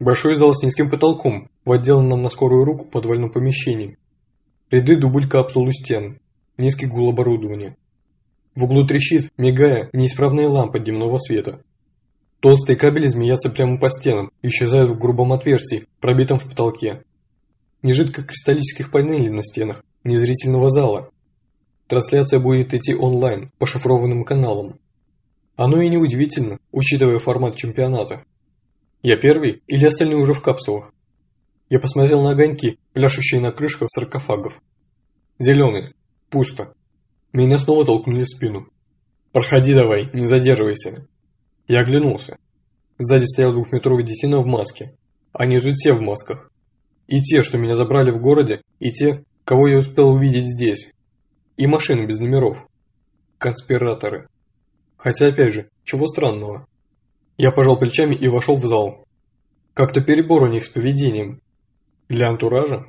Большой зал с низким потолком в отделанном на скорую руку подвальном помещении. Ряды дубль капсул у стен. Низкий гул оборудования. В углу трещит, мигая, неисправная лампа дневного света. Толстые кабели змеятся прямо по стенам, исчезают в грубом отверстии, пробитом в потолке. Ни жидкокристаллических панелей на стенах, ни зрительного зала. Трансляция будет идти онлайн, по шифрованным каналам. Оно и неудивительно, учитывая формат чемпионата. Я первый или остальные уже в капсулах? Я посмотрел на огоньки, пляшущие на крышках саркофагов. Зеленый. Пусто. Меня снова толкнули в спину. «Проходи давай, не задерживайся». Я оглянулся. Сзади стоял двухметровый детина в маске. Они тут все в масках. И те, что меня забрали в городе, и те, кого я успел увидеть здесь. И машины без номеров. Конспираторы. Хотя опять же, чего странного? Я пожал плечами и вошел в зал. Как-то перебор у них с поведением. Для антуража?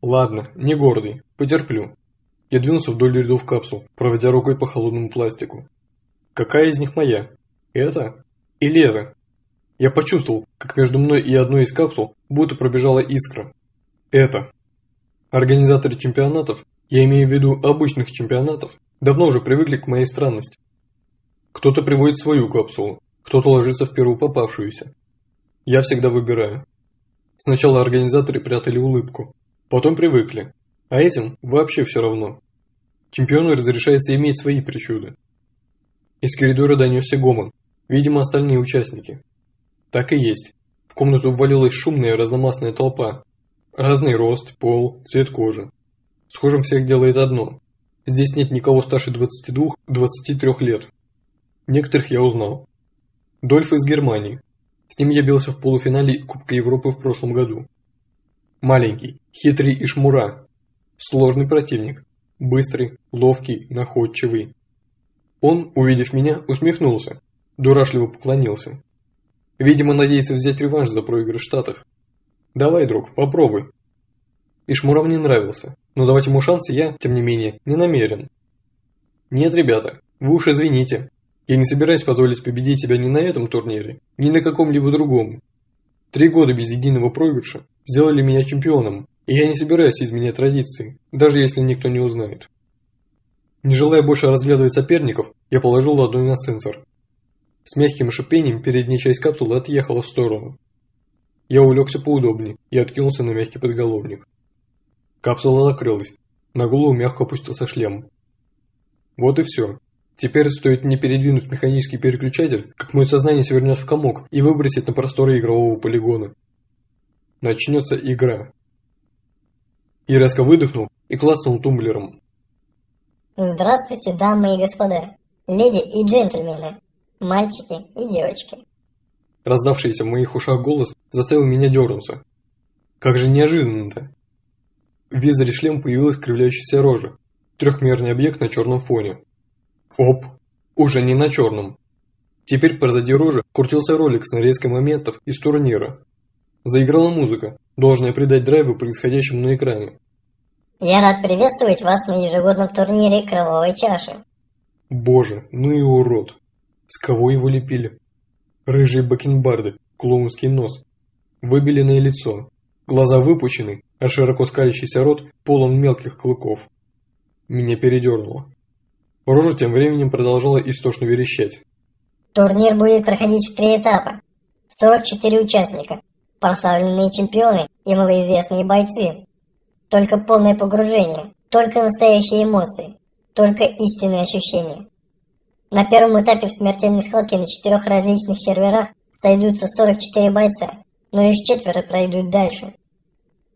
Ладно, не гордый, потерплю. Я двинулся вдоль рядов капсул, проводя рукой по холодному пластику. Какая из них моя? Это? Или это? Я почувствовал, как между мной и одной из капсул будто пробежала искра. Это. Организаторы чемпионатов, я имею в виду обычных чемпионатов, давно уже привыкли к моей странности. Кто-то приводит свою капсулу, кто-то ложится в первую попавшуюся. Я всегда выбираю. Сначала организаторы прятали улыбку, потом привыкли, а этим вообще все равно. Чемпиону разрешается иметь свои причуды. Из коридора донесся гомон, видимо остальные участники. Так и есть. В комнату ввалилась шумная разномастная толпа. Разный рост, пол, цвет кожи. Схожим всех делает одно. Здесь нет никого старше 22-23 лет. Некоторых я узнал. Дольф из Германии. С ним я бился в полуфинале Кубка Европы в прошлом году. Маленький, хитрый и шмура, Сложный противник. Быстрый, ловкий, находчивый. Он, увидев меня, усмехнулся. Дурашливо поклонился. Видимо, надеется взять реванш за проигрыш в Штатах. Давай, друг, попробуй. И Шмуров не нравился, но давать ему шансы я, тем не менее, не намерен. Нет, ребята, вы уж извините. Я не собираюсь позволить победить тебя ни на этом турнире, ни на каком-либо другом. Три года без единого проигрыша сделали меня чемпионом, и я не собираюсь изменять традиции, даже если никто не узнает. Не желая больше разглядывать соперников, я положил ладонь на сенсор. С мягким шипением передняя часть капсулы отъехала в сторону. Я улегся поудобнее и откинулся на мягкий подголовник. Капсула закрылась. На голову мягко опустился шлем. Вот и все. Теперь стоит мне передвинуть механический переключатель, как мое сознание свернет в комок и выбросит на просторы игрового полигона. Начнется игра. И резко выдохнул и клацнул тумблером. Здравствуйте, дамы и господа, леди и джентльмены, мальчики и девочки. Раздавшийся в моих ушах голос заставил меня дернуться. Как же неожиданно-то. В визоре шлем появилась кривляющаяся рожа. Трехмерный объект на черном фоне. Оп, уже не на черном. Теперь позади рожи крутился ролик с нарезкой моментов из турнира. Заиграла музыка, должная придать драйву происходящему на экране. Я рад приветствовать вас на ежегодном турнире Кровавой Чаши. Боже, ну и урод. С кого его лепили? Рыжие бакенбарды, клоунский нос, выбеленное лицо, глаза выпучены, а широко скалящийся рот полон мелких клыков. Меня передернуло. Рожа тем временем продолжала истошно верещать. Турнир будет проходить в три этапа. 44 участника, прославленные чемпионы и малоизвестные бойцы. Только полное погружение, только настоящие эмоции, только истинные ощущения. На первом этапе в смертельной схватке на четырех различных серверах сойдутся 44 бойца, но лишь четверо пройдут дальше.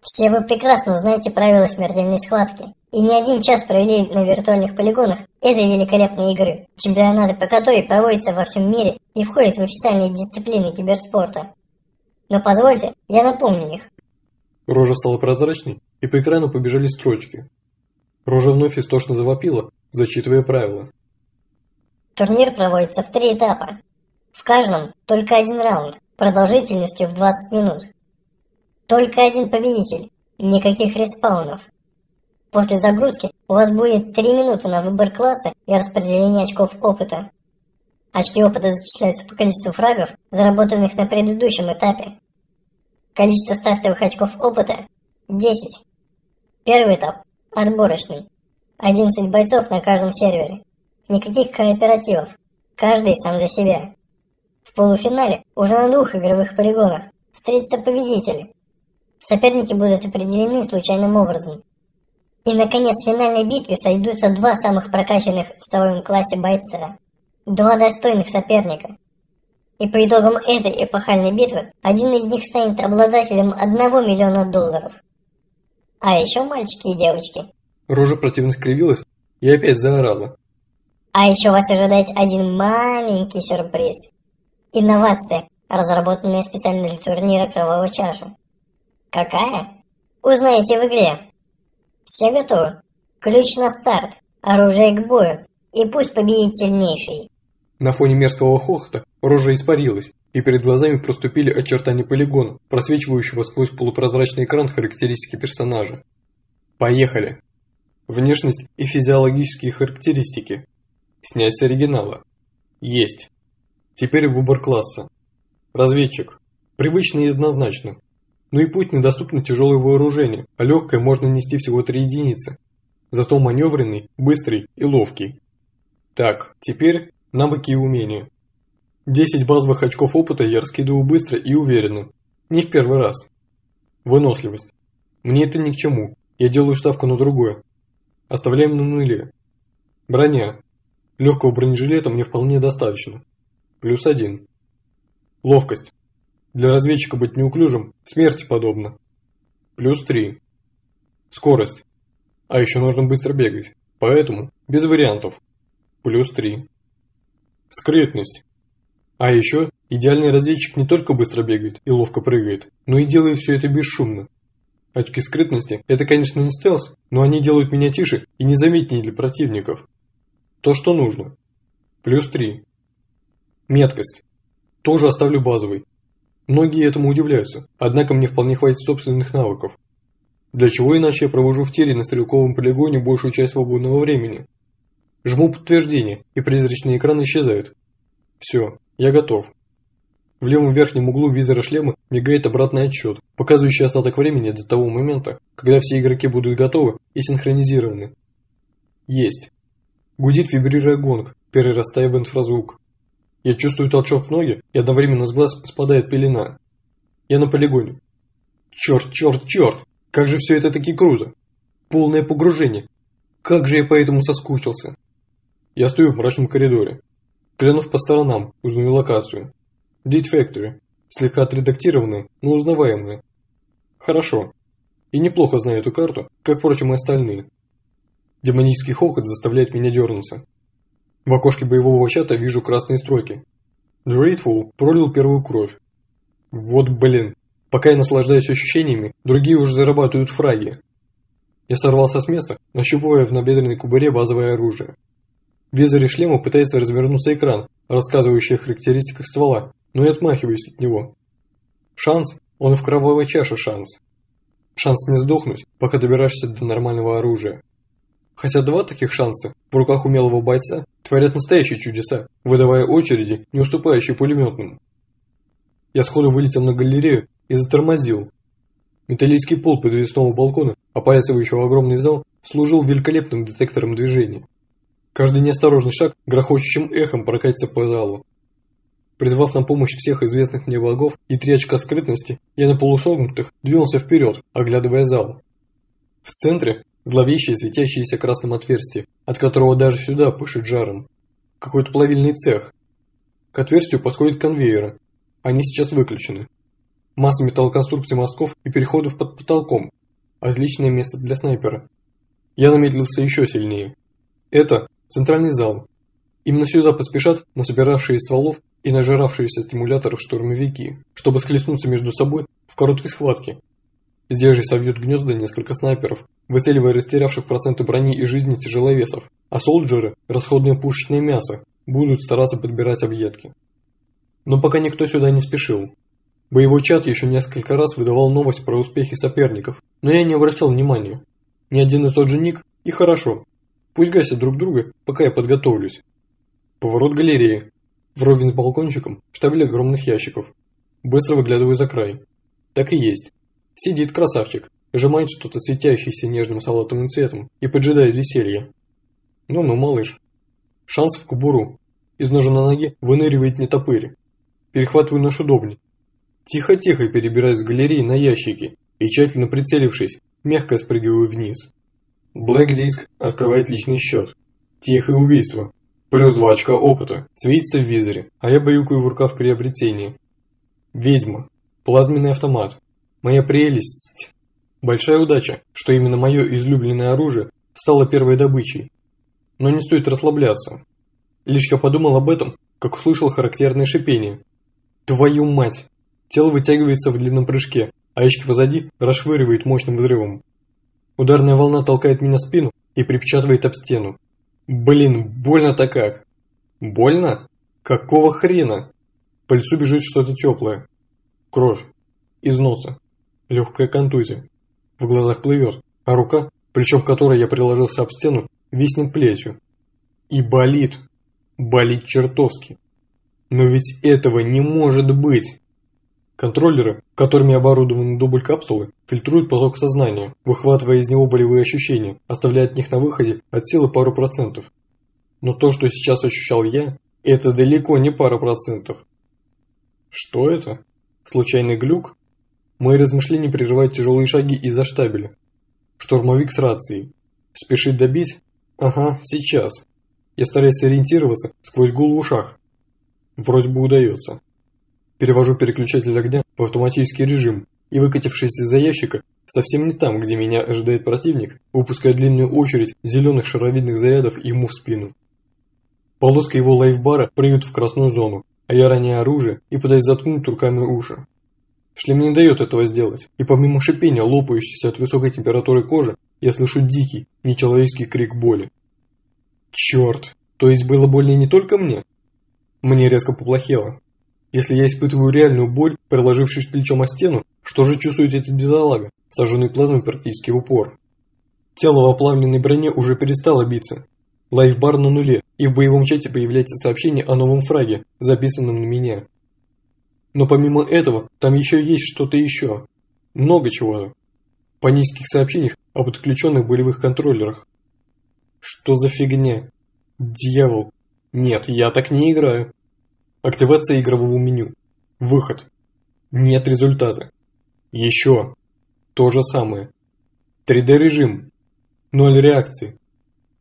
Все вы прекрасно знаете правила смертельной схватки, и не один час провели на виртуальных полигонах этой великолепной игры, чемпионаты по которой проводятся во всем мире и входят в официальные дисциплины киберспорта. Но позвольте, я напомню их. Рожа стала прозрачной, и по экрану побежали строчки. Рожа вновь истошно завопила, зачитывая правила. Турнир проводится в три этапа. В каждом только один раунд, продолжительностью в 20 минут. Только один победитель, никаких респаунов. После загрузки у вас будет 3 минуты на выбор класса и распределение очков опыта. Очки опыта зачисляются по количеству фрагов, заработанных на предыдущем этапе. Количество стартовых очков опыта – 10. Первый этап – отборочный. 11 бойцов на каждом сервере. Никаких кооперативов. Каждый сам за себя. В полуфинале уже на двух игровых полигонах встретятся победители. Соперники будут определены случайным образом. И, наконец, в финальной битве сойдутся два самых прокачанных в своем классе бойца. Два достойных соперника. И по итогам этой эпохальной битвы, один из них станет обладателем одного миллиона долларов. А еще мальчики и девочки. Рожа противно скривилась и опять заорала. А еще вас ожидает один маленький сюрприз. Инновация, разработанная специально для турнира Кровавого Чаша. Какая? Узнаете в игре. Все готовы? Ключ на старт, оружие к бою, и пусть победит сильнейший. На фоне мерзкого хохота рожа испарилась, и перед глазами проступили очертания полигона, просвечивающего сквозь полупрозрачный экран характеристики персонажа. Поехали! Внешность и физиологические характеристики. Снять с оригинала. Есть. Теперь выбор класса. Разведчик. Привычно и однозначно. Ну и путь недоступно тяжелое вооружение, а легкое можно нести всего 3 единицы. Зато маневренный, быстрый и ловкий. Так, теперь навыки и умения. 10 базовых очков опыта я раскидываю быстро и уверенно. Не в первый раз. Выносливость. Мне это ни к чему. Я делаю ставку на другое. Оставляем на нуле. Броня. Легкого бронежилета мне вполне достаточно. Плюс один. Ловкость. Для разведчика быть неуклюжим смерти подобно. Плюс три. Скорость. А еще нужно быстро бегать. Поэтому без вариантов. Плюс три. Скрытность. А еще идеальный разведчик не только быстро бегает и ловко прыгает, но и делает все это бесшумно. Очки скрытности – это, конечно, не стелс, но они делают меня тише и незаметнее для противников. То, что нужно. Плюс 3. Меткость. Тоже оставлю базовый. Многие этому удивляются, однако мне вполне хватит собственных навыков. Для чего иначе я провожу в тире на стрелковом полигоне большую часть свободного времени? Жму подтверждение, и призрачный экран исчезает. Все, я готов. В левом верхнем углу визора шлема мигает обратный отсчет, показывающий остаток времени до того момента, когда все игроки будут готовы и синхронизированы. Есть. Гудит, вибрируя гонг, перерастая в инфразвук. Я чувствую толчок в ноги, и одновременно с глаз спадает пелена. Я на полигоне. Черт, черт, черт! Как же все это таки круто! Полное погружение! Как же я по этому соскучился! Я стою в мрачном коридоре. Глянув по сторонам, узнаю локацию. Dead Factory. Слегка отредактированная, но узнаваемая. Хорошо. И неплохо знаю эту карту, как, впрочем, и остальные. Демонический хохот заставляет меня дернуться. В окошке боевого чата вижу красные строки. Dreadful пролил первую кровь. Вот блин. Пока я наслаждаюсь ощущениями, другие уже зарабатывают фраги. Я сорвался с места, нащупывая в набедренной кубуре базовое оружие. В визоре шлема пытается развернуться экран, рассказывающий о характеристиках ствола, но я отмахиваюсь от него. Шанс, он в кровавой чаше шанс. Шанс не сдохнуть, пока добираешься до нормального оружия. Хотя два таких шанса в руках умелого бойца творят настоящие чудеса, выдавая очереди, не уступающие пулеметным. Я сходу вылетел на галерею и затормозил. Металлический пол подвесного балкона, опоясывающего огромный зал, служил великолепным детектором движения. Каждый неосторожный шаг грохочущим эхом прокатится по залу. Призвав на помощь всех известных мне богов и три очка скрытности, я на полусогнутых двинулся вперед, оглядывая зал. В центре Зловещее светящееся красным отверстие, от которого даже сюда пышет жаром. Какой-то плавильный цех. К отверстию подходят конвейеры. Они сейчас выключены. Масса металлоконструкций мостков и переходов под потолком. Отличное место для снайпера. Я замедлился еще сильнее. Это центральный зал. Именно сюда поспешат насобиравшие стволов и нажиравшиеся стимуляторов штурмовики, чтобы схлестнуться между собой в короткой схватке Здесь же совьют гнезда несколько снайперов, выцеливая растерявших проценты брони и жизни тяжеловесов, а солджеры, расходное пушечное мясо, будут стараться подбирать объедки. Но пока никто сюда не спешил. Боевой чат еще несколько раз выдавал новость про успехи соперников, но я не обращал внимания. Ни один и тот же ник, и хорошо. Пусть гасят друг друга, пока я подготовлюсь. Поворот галереи. Вровень с балкончиком штабель огромных ящиков. Быстро выглядываю за край. Так и есть. Сидит красавчик, сжимает что-то светящееся нежным салатовым цветом и поджидает веселья. Ну-ну, малыш. Шанс в кубуру. Из ножа на ноге выныривает нетопырь. Перехватываю нож удобней. Тихо-тихо перебираюсь с галереи на ящики и, тщательно прицелившись, мягко спрыгиваю вниз. Black Disc открывает личный счет. Тихое убийство. Плюс 2 очка опыта. Светится в визоре, а я баюкаю в рукав приобретения. Ведьма. Плазменный автомат. Моя прелесть. Большая удача, что именно мое излюбленное оружие стало первой добычей. Но не стоит расслабляться. Лишь подумал об этом, как услышал характерное шипение. Твою мать! Тело вытягивается в длинном прыжке, а ящик позади расшвыривает мощным взрывом. Ударная волна толкает меня спину и припечатывает об стену. Блин, больно-то как. Больно? Какого хрена? По лицу бежит что-то теплое. Кровь. Из носа. Легкая контузия. В глазах плывет, а рука, плечом которой я приложился об стену, виснет плетью. И болит. Болит чертовски. Но ведь этого не может быть. Контроллеры, которыми оборудованы дубль капсулы, фильтруют поток сознания, выхватывая из него болевые ощущения, оставляя от них на выходе от силы пару процентов. Но то, что сейчас ощущал я, это далеко не пара процентов. Что это? Случайный глюк? Мои размышления прерывают тяжелые шаги из-за штабеля. Штурмовик с рацией. Спешит добить? Ага, сейчас. Я стараюсь ориентироваться сквозь гул в ушах. Вроде бы удается. Перевожу переключатель огня в автоматический режим и, выкатившись из-за ящика, совсем не там, где меня ожидает противник, выпуская длинную очередь зеленых шаровидных зарядов ему в спину. Полоска его лайфбара прыгает в красную зону, а я роняю оружие и пытаюсь заткнуть руками уши. Шлем не дает этого сделать, и помимо шипения, лопающейся от высокой температуры кожи, я слышу дикий, нечеловеческий крик боли. Черт, то есть было больно не только мне? Мне резко поплохело. Если я испытываю реальную боль, приложившись плечом о стену, что же чувствует этот бедолага, сожженный плазмой практически в упор? Тело в оплавленной броне уже перестало биться. Лайфбар на нуле, и в боевом чате появляется сообщение о новом фраге, записанном на меня. Но помимо этого, там еще есть что-то еще. Много чего. По низких сообщениях об отключенных болевых контроллерах. Что за фигня? Дьявол. Нет, я так не играю. Активация игрового меню. Выход. Нет результата. Еще. То же самое. 3D режим. Ноль реакции.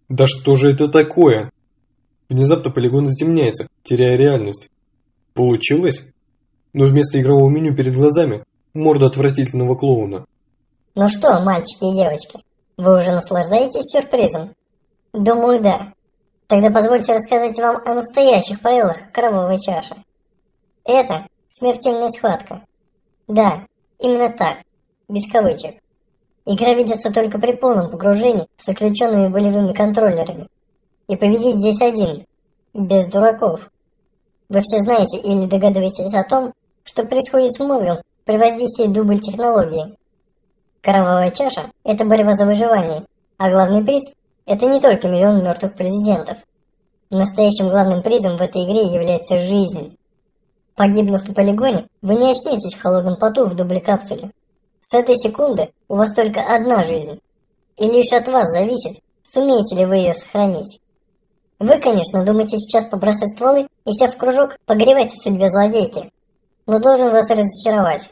Да что же это такое? Внезапно полигон затемняется, теряя реальность. Получилось? Но вместо игрового меню перед глазами морда отвратительного клоуна. Ну что, мальчики и девочки, вы уже наслаждаетесь сюрпризом? Думаю, да. Тогда позвольте рассказать вам о настоящих правилах кровавой чаши. Это смертельная схватка. Да, именно так, без кавычек. Игра ведется только при полном погружении с заключенными болевыми контроллерами. И победить здесь один, без дураков. Вы все знаете или догадываетесь о том, что происходит с мозгом при воздействии дубль технологии. Кровавая чаша – это борьба за выживание, а главный приз это не только миллион мертвых президентов. Настоящим главным призом в этой игре является жизнь. Погибнув на полигоне, вы не очнетесь в холодном поту в дубле-капсуле. С этой секунды у вас только одна жизнь. И лишь от вас зависит, сумеете ли вы ее сохранить. Вы, конечно, думаете сейчас побросать стволы и сев в кружок погревать в судьбе злодейки. Но должен вас разочаровать.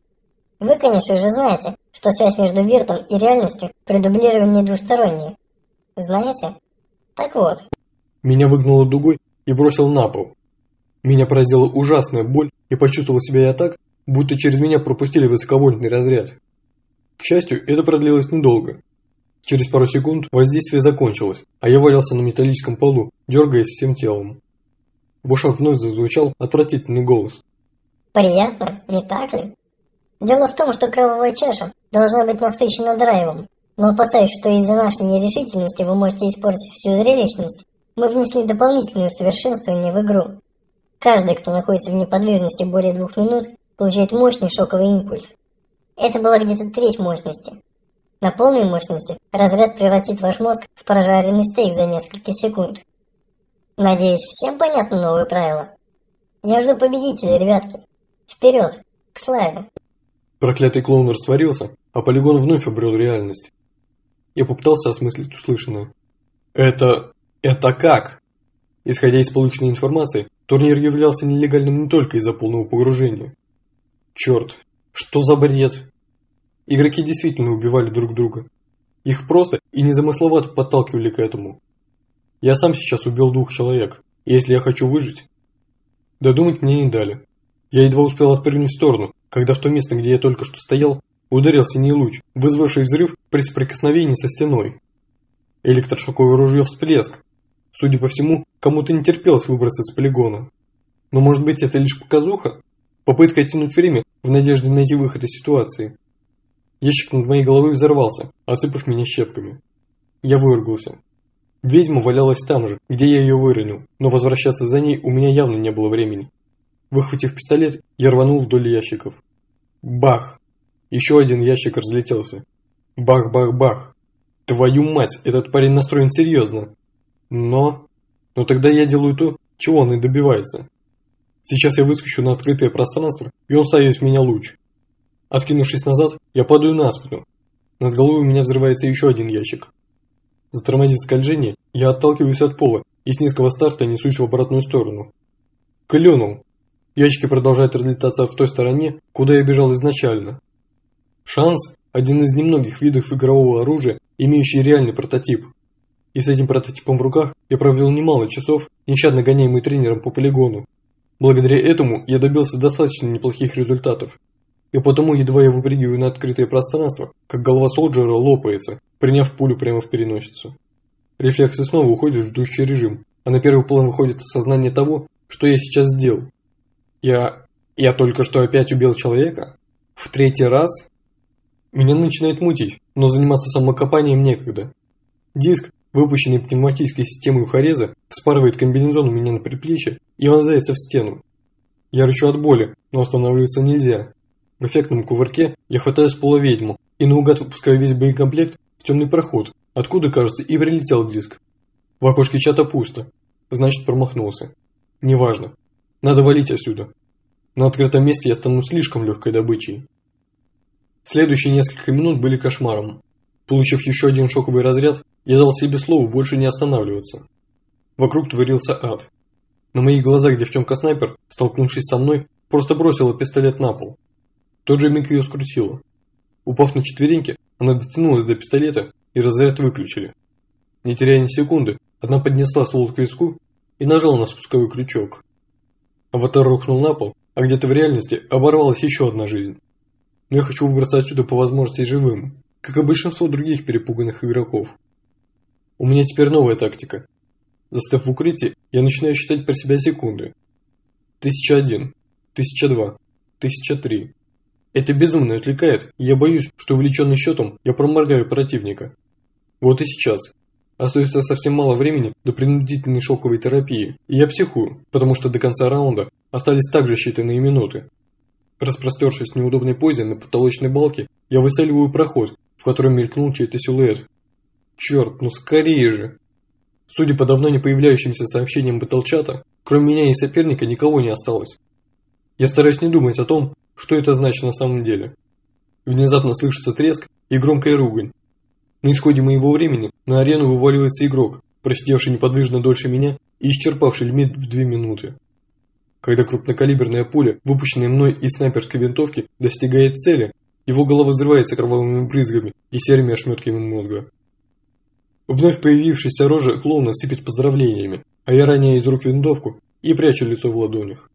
Вы, конечно же, знаете, что связь между виртом и реальностью при дублировании двусторонняя. Знаете? Так вот. Меня выгнуло дугой и бросил на пол. Меня поразила ужасная боль, и почувствовал себя я так, будто через меня пропустили высоковольтный разряд. К счастью, это продлилось недолго. Через пару секунд воздействие закончилось, а я валялся на металлическом полу, дергаясь всем телом. В ушах вновь зазвучал отвратительный голос. «Приятно, не так ли? Дело в том, что кровавая чаша должна быть насыщена драйвом, но опасаясь, что из-за нашей нерешительности вы можете испортить всю зрелищность, мы внесли дополнительные усовершенствования в игру. Каждый, кто находится в неподвижности более двух минут, получает мощный шоковый импульс. Это была где-то треть мощности. На полной мощности разряд превратит ваш мозг в прожаренный стейк за несколько секунд. Надеюсь, всем понятно новые правила? Я жду победителя, ребятки. Вперед, к славе! Проклятый клоун растворился, а полигон вновь обрел реальность. Я попытался осмыслить услышанное. Это... это как? Исходя из полученной информации, турнир являлся нелегальным не только из-за полного погружения. Черт, что за бред? Игроки действительно убивали друг друга. Их просто и незамысловато подталкивали к этому. Я сам сейчас убил двух человек, если я хочу выжить... Додумать мне не дали. Я едва успел отпрыгнуть в сторону, когда в то место, где я только что стоял, ударил синий луч, вызвавший взрыв при соприкосновении со стеной. Электрошоковое ружье всплеск. Судя по всему, кому-то не терпелось выбраться с полигона. Но может быть это лишь показуха? Попытка оттянуть время в надежде найти выход из ситуации. Ящик над моей головой взорвался, осыпав меня щепками. Я выругался. Ведьма валялась там же, где я ее выронил, но возвращаться за ней у меня явно не было времени. Выхватив пистолет, я рванул вдоль ящиков. Бах! Еще один ящик разлетелся. Бах-бах-бах! Твою мать, этот парень настроен серьезно. Но... Но тогда я делаю то, чего он и добивается. Сейчас я выскочу на открытое пространство, и он садит в меня луч. Откинувшись назад, я падаю на спину. Над головой у меня взрывается еще один ящик. Затормозив скольжение, я отталкиваюсь от пола и с низкого старта несусь в обратную сторону. Клюнул. Ящики продолжают разлетаться в той стороне, куда я бежал изначально. Шанс – один из немногих видов игрового оружия, имеющий реальный прототип. И с этим прототипом в руках я провел немало часов, нещадно гоняемый тренером по полигону. Благодаря этому я добился достаточно неплохих результатов. И потому едва я выпрыгиваю на открытое пространство, как голова Солджера лопается, приняв пулю прямо в переносицу. Рефлексы снова уходят в ждущий режим, а на первый план выходит осознание того, что я сейчас сделал. Я... я только что опять убил человека? В третий раз? Меня начинает мутить, но заниматься самокопанием некогда. Диск, выпущенный пневматической системой ухореза, вспарывает комбинезон у меня на предплечье и вонзается в стену. Я рычу от боли, но останавливаться нельзя. В эффектном кувырке я хватаю с пола ведьму и наугад выпускаю весь боекомплект в темный проход, откуда, кажется, и прилетел диск. В окошке чата пусто, значит промахнулся. Неважно. Надо валить отсюда. На открытом месте я стану слишком легкой добычей. Следующие несколько минут были кошмаром. Получив еще один шоковый разряд, я дал себе слово больше не останавливаться. Вокруг творился ад. На моих глазах девчонка-снайпер, столкнувшись со мной, просто бросила пистолет на пол. Тот же миг ее скрутило. Упав на четвереньки, она дотянулась до пистолета и разряд выключили. Не теряя ни секунды, одна поднесла ствол к виску и нажала на спусковой крючок. Аватар рухнул на пол, а где-то в реальности оборвалась еще одна жизнь. Но я хочу выбраться отсюда по возможности живым, как и большинство других перепуганных игроков. У меня теперь новая тактика. Застав в укрытии, я начинаю считать про себя секунды. Тысяча один, тысяча два, тысяча три. Это безумно отвлекает, и я боюсь, что увлеченный счетом я проморгаю противника. Вот и сейчас, Остается совсем мало времени до принудительной шоковой терапии, и я психую, потому что до конца раунда остались также считанные минуты. Распростершись в неудобной позе на потолочной балке, я выселиваю проход, в котором мелькнул чей-то силуэт. Черт, ну скорее же! Судя по давно не появляющимся сообщениям Батлчата, кроме меня и соперника никого не осталось. Я стараюсь не думать о том, что это значит на самом деле. Внезапно слышится треск и громкая ругань, на исходе моего времени на арену вываливается игрок, просидевший неподвижно дольше меня и исчерпавший лимит в две минуты. Когда крупнокалиберная пуля, выпущенная мной из снайперской винтовки, достигает цели, его голова взрывается кровавыми брызгами и серыми ошметками мозга. Вновь появившаяся рожа клоуна сыпет поздравлениями, а я роняю из рук винтовку и прячу лицо в ладонях.